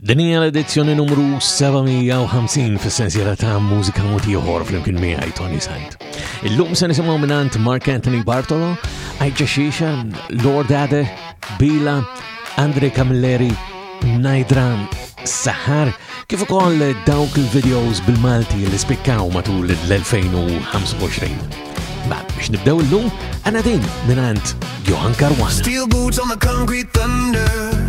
Din hija l-edizzjoni numru 750 fis-sensiela ta' mużika mod ieħor flimkien miegħi Tony Sant. Illum se nisimgħu mingħand Mark Anthony Bartolo, Ajġa Xisha, Lord Ade, Bila, Andre Camilleri, Najdra Sahar, kif ukoll dawk il-videos bil-Malti li spikkaw matul l-2025. Mela, biex nibdew illum, għana din mingħand Johan Karwan. Steel boots on the concrete thunder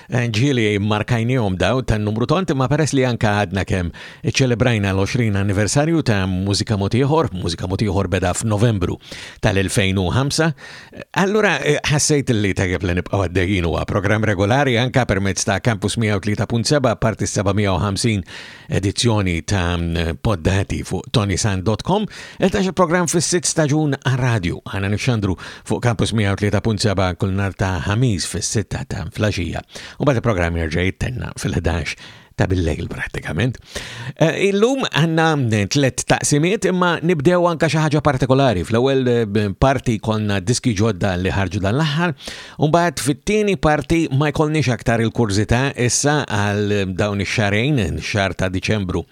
Ġieli markajnihom daw tan-numru tont imma peress li anka għadna kemm iċċelebrajna l-20 anniversarju ta' Mużika Mod Ieħor, Mużika Mod Ieħor beda f'Novembru tal-2005, allura eh, ħassejt li tajjeb li nibqgħu għaddejjin huwa programm regolari anka permezz ta' Campus 103.7 parti 750 edizzjoni ta' poddati fuq tonisan.com, il-tax il-program fis-sitt staġun għal-radju, għana nixxandru fuq Campus 103.7 kull nar ta' ħamiz fis-sitta ta' flaxija, u bad il-program jirġa jittenna fil-11 ta' bil-lejl pratikament. Eh, illum għanna eh, tlet taqsimiet imma nibdew anka xi ħaġa partikolari. Fl-ewwel eh, parti konna diski ġodda li ħarġu dan l-aħħar, Umbagħad fit-tieni parti ma jkollniex aktar il-kurżità issa għal dawn ix-xarejn, xar ta' Diċembru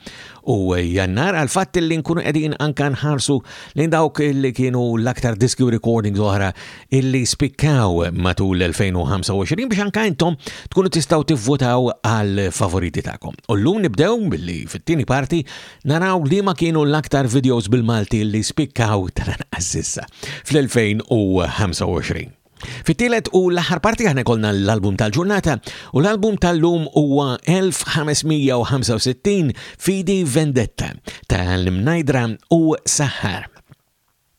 u Jannar, għal fatt li nkunu qegħdin anka nħarsu lejn dawk li kienu l-aktar diskju recordings oħra illi spikkaw matul l-2025 biex anka intom tkunu tistgħu tivvutaw għal favoriti tagħkom. U llum nibdew billi fit-tieni parti naraw li ma kienu l-aktar videos bil-Malti li spikkaw tal-anqas issa fl-2025. Fit-tielet u l-aħħar parti aħna kolna l-album tal-ġurnata u l-album tal-lum huwa 1565 Fidi Vendetta tal-Mnajdra u Sahar.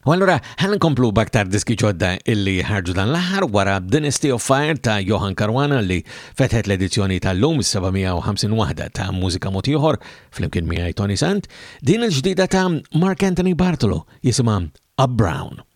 U allura ħan nkomplu baktar diski ġodda illi ħarġu dan l-aħħar wara Dynasty of Fire ta' Johan Caruana li fetħet l-edizzjoni tal-lum 750 waħda ta' mużika mod ieħor flimkien miegħi Tony Sant, din il-ġdida ta' Mark Anthony Bartolo jisimha A Brown.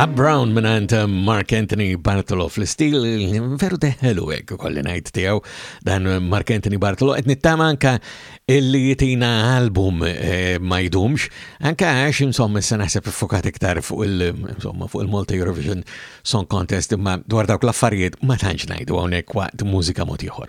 Ab Brown minant eh, Mark Anthony Bartolo fl-stil veru deħelu għek kolli najt tijaw dan eh, Mark Anthony Bartolo għet nittama anka illi jitina album eh, ma jdumx anka għax insomma s naħseb fukat iktar fuq il-Multi Eurovision Song Contest imma dwar dawk l-affarijiet ma tantx najdu għonek waqt mużika motiħor.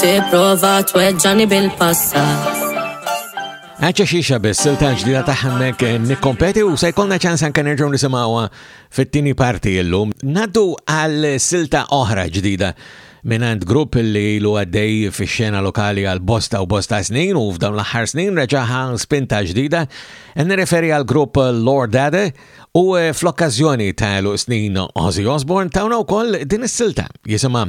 Tipprova tweġġani bil-passat Għadċa xiexa biss silta ġdida taħħemmek eh, nikkompeti u se jkollna ċans anke nerġgħu nisimgħuha fit-tieni parti illum. Naddu għal silta oħra ġdida minant grupp li lu għaddej fi xena lokali għal bosta u bosta snin u f'dawn l-aħħar snin reġaħa spinta ġdida. Nirreferi għal grupp Lord Dade u eh, fl-okkazjoni ta' l snin Ozzy Osbourne tawna u koll din is-silta jisimha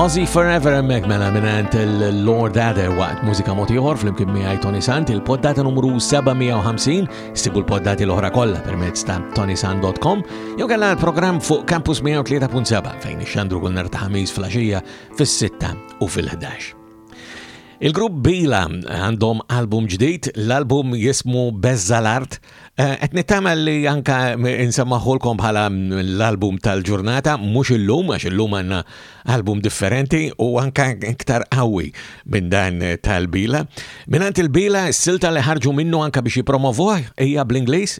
Ozzy Forever emmek mela minant il-Lord Adder waqt mużika motiħor fl-imkien miħaj Tony Sant il-poddata numru 750 sibu l-poddati l-ohra kolla permezz ta' tonysant.com jew għalla l-program fuq Campus 103.7 fejn ix-xandru kull nar ta' ħamis fl-axija fil-6 u fil-11. Il-grupp Bila għandhom album ġdid, l-album jismu Bezza l-Art. Eh, qed nittama li anka insemmaħulkom bħala l-album tal-ġurnata, mhux illum għax illum għandna album differenti u anka iktar qawwi minn dan tal-Bila. Minant il-Bila, s-silta li ħarġu minnu anka biex jipromovuh hija bl-Ingliż,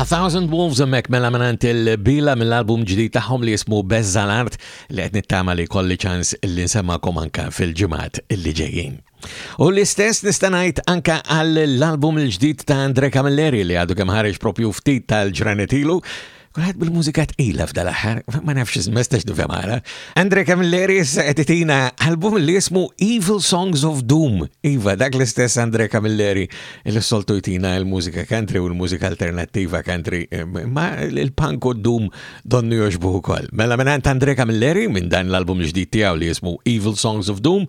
A Thousand Wolves emmek mela minant il-bila mill-album ġdid tagħhom li jismu Bezza l-Art li qed nittama li kolli ċans li nsemmakom anka fil-ġimgħat li ġejjin. U l-istess nistanajt anka għall-album l-ġdid ta' Andre Camilleri li għadu kemm ħareġ propju ftit tal-ġranetilu Kulħadd bil-mużika tqila f'dal aħħar, ma nafx żmestax nifhem għala. Andre Camilleri issa qed itina album li jismu Evil Songs of Doom. Iva, dak l-istess Andre Camilleri li soltu jtina l-mużika country u l-mużika alternattiva country, eh, ma l-punk u doom donnu joġbu wkoll. Mela minn Andre Camilleri minn dan l-album ġdid tiegħu li jismu Evil Songs of Doom,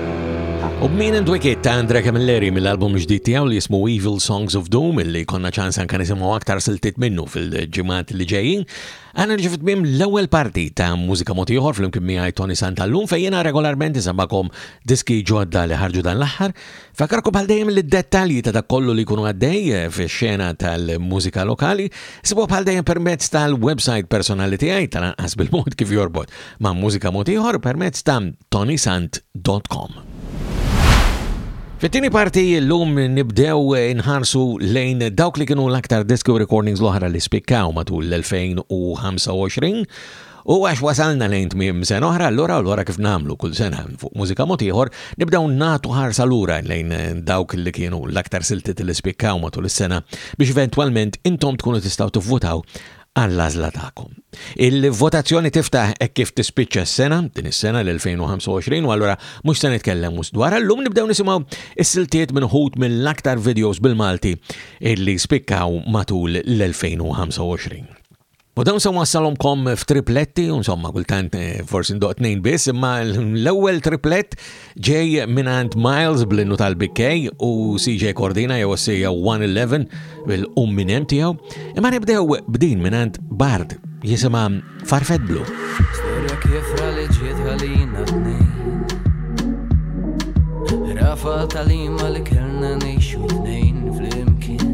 U b'min and Wicked ta' Andre Camilleri mill-album ġdid tiegħu li jismu Evil Songs of Doom illi konna ċans anka nisimgħu aktar siltiet minnu fil-ġimgħat li ġejjin. Għana nġi fitmim l-ewwel parti ta' mużika mod ieħor flimkien miegħi Tony Santallum fejn jiena regolarment isabakom diski ġodda li ħarġu dan l-aħħar. Fakarkom bħal dejjem li dettalji ta' dak kollu li jkunu għaddej eh, fix-xena tal-mużika lokali sibu bħal dejjem permezz tal-website personali tiegħi tal-anqas bil-mod kif jorbot ma' mużika mod ieħor permezz ta' tonysant.com. Fit-tieni parti llum nibdew eh, nħarsu lejn dawk li kienu l-aktar diski u recordings l-oħra li spikkaw matul l-2025 U għax wasalna lejn tmiem sen oħra, allura allura kif namlu kull sena fuq mużika motiħor, nibdaw natu ħarsa lura lejn eh, dawk li kienu l-aktar silti li spikkaw matul is-sena biex eventualment intom tkunu tistgħu tivvutaw għall-għażla tagħkom. Il-votazzjoni tiftaħ hekk kif tispiċċa s-sena, din is-sena l-2025, u allura mhux se nitkellem wisq dwarha llum nibdew nisimgħu s-siltiet minn ħut mill-aktar videos bil-Malti illi spikkaw matul l-2025. U dawn se wassalhomkom f'tripletti, insomma kultant eh, forsi ndoq tnejn biss, imma l-ewwel triplett Ġej minant Miles bl-innu tal-Bikkej u CJ Cordina jew ossija 111 bil-qum minn hemm tiegħu, imma nibdew b'din minant Bard jisimha Farfet Blu. Storja kif li ġiet għalina tnejn. Rafa tal-ima li kellna ngħixu tnejn flimkien.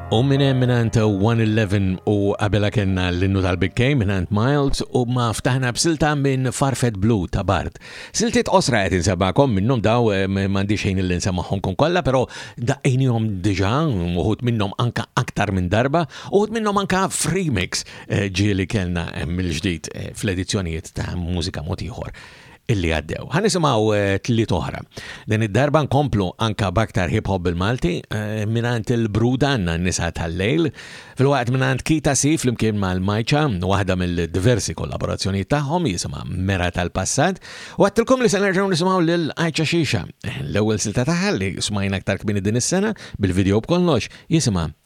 U minn hemm mingħand 111 u qabela kellna l-innu tal-Bikkej mingħand Miles u ma ftaħna b'silta minn Farfet Blue ta' Bard. Siltiet qosra qed insebakom minnhom daw eh, m'għandix ħin li nsemmaħhom kun kollha, però daqqejnihom diġà uħud minnhom anka aktar minn darba, uħud minnhom anka f'remix eh, ġieli kellna eh, mill-ġdid fl-edizzjonijiet ta' mużika mod ieħor. illi għaddew. Ħa nisimgħu eh, tliet oħra. Din id-darba nkomplu anka baktar hip hop bil-Malti eh, minant il-bruda għandna nisa tal-lejl, fil-waqt minant Kita Si flimkien mal-Majċa, waħda mill-diversi kollaborazzjoni tagħhom jisimha Mera tal-Passat, u għattilkom li se nerġgħu nisimgħu lil Ajċa Xixa. L-ewwel silta tagħha li smajna aktar kmini din is-sena bil-video b'kollox jisimha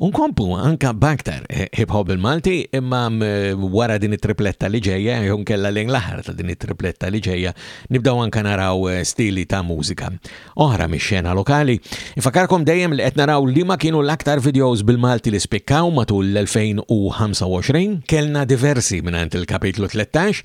Unkompu anka baktar eh, hip hop il-Malti imma eh, wara din it-tripletta li ġejja, eh, jom kella lejn l-aħħar ta' din it-tripletta li ġejja, nibdaw anka naraw stili ta' mużika. Oħra mi xena lokali, ifakarkom dejjem li qed naraw li ma kienu l-aktar videos bil-Malti li spikkaw matul l-2025, kellna diversi minn il-kapitlu 13,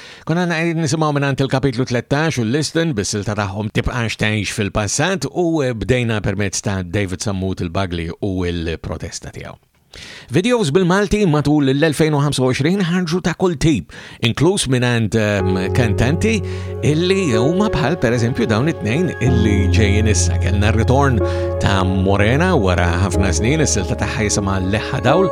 Konna naqid nisimaw minant il-kapitlu 13 u l-listen bis-silta tagħhom tibqax tgħix fil-passat u bdejna permezz ta' David Sammut il-Bagli u l-protesta tiegħu. Videos bil-Malti matul l-2025 ħarġu ta' kull tip, inkluż minant ehm, kantanti illi huma bħal per eżempju dawn it-tnejn illi ġejjin issa kellna ritorn ta' Morena wara ħafna snin is-silta tagħha jisimha leħħa dawl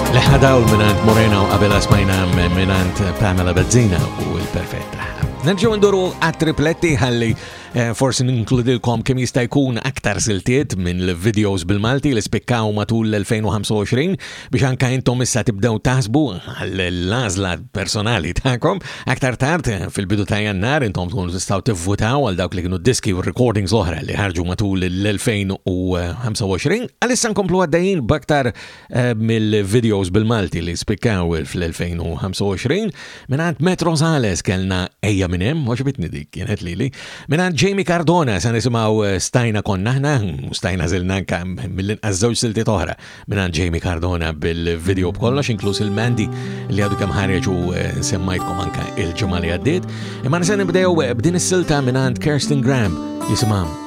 Leħna dawl minant Moreno għabela smajna minant Pamela Bezzina u il-perfetta. Nerġaw nduru għat-tripletti għalli eh, forsi ninkludilkom kem jista' jkun aktar siltiet minn l-videos bil-Malti li spikkaw matul l-2025 biex anka intom issa tibdew taħsbu għall-lazla personali ta'kom. Aktar tard eh, fil-bidu ta' jannar intom tkun tistaw tivvutaw għal dawk li kienu diski u recordings oħra li ħarġu matul l-2025. Għalissa nkomplu għaddejjin baktar Mill-videos bil-Malti li spikkaw fl-2025, minant Metro Sales kellna Ejja minn hemm, għaġibitni dik kienet lili. Minant Jamie Cardona sa nisimgħu eh, Stajna konna aħna, stajna żilna anke mill-inqas żewġ silti toħra minant Jamie Cardona bil-video b'kollox inkluż il-Mandy li għadu kemm ħareġ u eh, semmajtkom anke il-ġimgħa li għaddiet. Imma nisa nibdew eh, b'din is-silta minant Kirsten Graham jisimha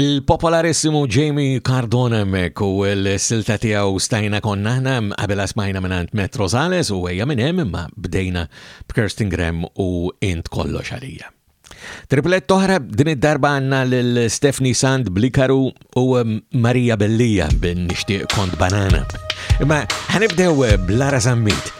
Il-popolarissimu Jamie Cardona mek u l-silta tiegħu stajna konna ħna qabela smajna minant Metro Zales u għajja minn hemm imma bdejna b'Kirstin Graham u int kollox għalija. Triplet toħra din id-darba għanna lil Stephanie Sand Blikaru u um, Maria Bellija bin nixtieq kont banana. Imma ħanibdew eh, b'Lara Zammit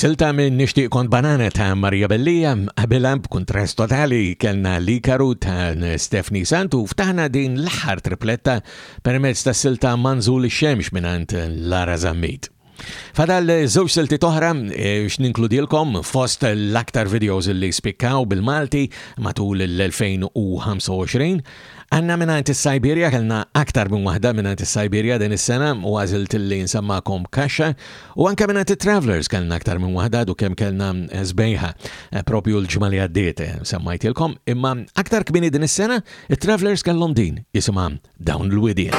Silta minn nixtieq kont banana ta' Marija Bellija, qabilha b'kuntrast totali kellna l-Ikaru ta' Stefni Santu ftaħna din l-aħħar tripletta permezz ta' silta Manżul ix-Xemx mingħand Lara Zammit. Fadal żewġ silti toħra e, x'ninkludilkom fost l-aktar videos li spikkaw bil-Malti matul l-2025 Għandna mingħand is-Siberia, kellna aktar minn waħda mingħand is-Siberia din is-sena u għażilt li nsemmakom kaxxa u anke mingħand it-Travelers kellna aktar minn waħda għadu kemm kellna eh, sbejħa eh, propju l-ġimgħa li għaddiet eh, semmajtilkom imma aktar kmini din is-sena it-Travelers kellhom din jisimha dawn l-widien.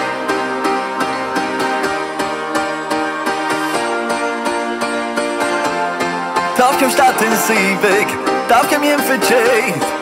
Taf kem xtaqt insibek, taf kem jien fiċċejt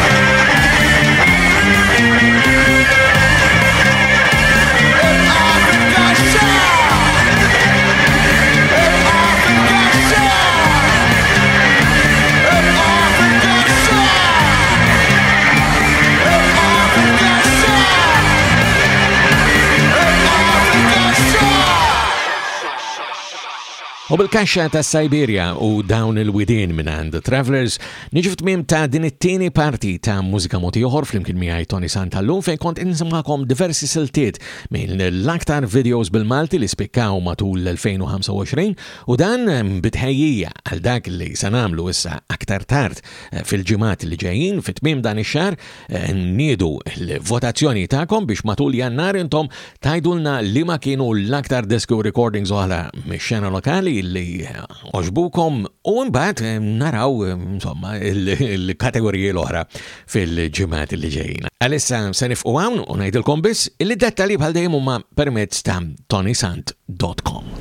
U bil-kaxxa ta' Siberia u dawn il-widin minn għand Travelers Niġu f'tmiem ta' din it-tieni parti ta' Mużika Mod Ieħor flimkien miegħi Tony Santallum fejn kont insimgħakom diversi siltiet minn l-aktar videos bil-Malti li spikkaw matul l-2025 u dan bitħejjija għal dak li se nagħmlu issa aktar tard eh, fil-ġimgħat li ġejjin fit-tmiem dan ix-xahar Niedu l-votazzjoni tagħkom biex matul jannar intom tajdulna li ma kienu l-aktar disku recordings oħra mix-xena lokali li oġbukom u mbagħad naraw insomma il-kategoriji l-oħra fil-ġimgħat li ġejjin. Alissa se nifqu hawn u ngħidilkom biss li dettalji bħal dejjem huma permezz ta' tonisant.com.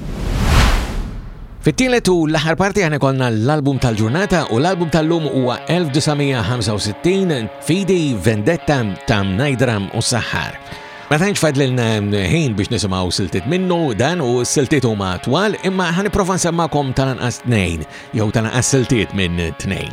Fit-tielet u l-aħħar parti għan ikollna l-album tal-ġurnata u l-album tal-lum huwa 1965 Fidi Vendetta ta' Najdram u Saħħar. Ma tantx fadlilna ħin biex nisimgħu siltiet minnu dan u s-siltiet huma twal imma ħaniprofa nsemmakom tal-anqas tnejn jew tal-anqas siltiet minn tnejn.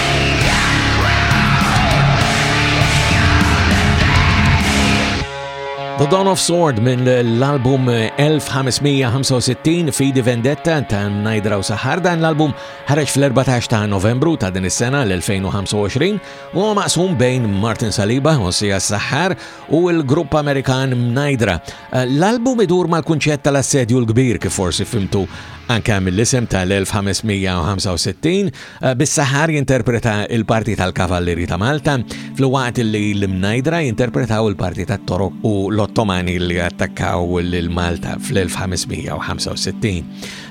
The Dawn of Sword minn l-album 1565 Fidi Vendetta ta' Najdra u Sahar dan l-album ħareġ fl-14 ta' novembru ta' din is-sena l-2025 u maqsum bejn Martin Saliba, Ossia Sahar u l-grupp Amerikan Najdra. L-album idur mal-kunċett tal-assedju l-kbir kif forsi fimtu anke mill-isem tal-1565 Eh, Bis-saħar jinterpreta il-parti tal-Kavalleri ta' Malta, fl-waqt li l-Mnajdra jinterpretaw il-parti tat-Torok u l-Ottomani li attakkaw l-Malta fl-1565.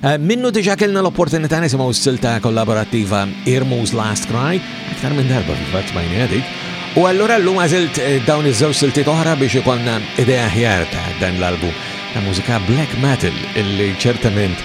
Eh, minnu diġa kellna l-opportunità nisimgħu s-silta kollaborattiva Irmu's Last Cry, aktar minn darba fil-fatt smajni għadik, U allura l-lum għazilt eh, dawn iż-żewġ silti toħra biex ikonna idea ħjar ta' dan l-album ta' mużika black metal illi ċertament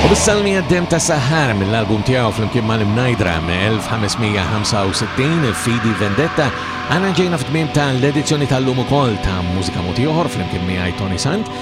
U bis-salmi għaddem ta' Sahar mill-album tiegħu flimkien mal-Imnajdra me 1565 Fidi Vendetta għana ġejna f'tmiem ta' l-edizzjoni tal-lum ukoll ta' Mużika Moti Oħor flimkien miegħi Tony Sant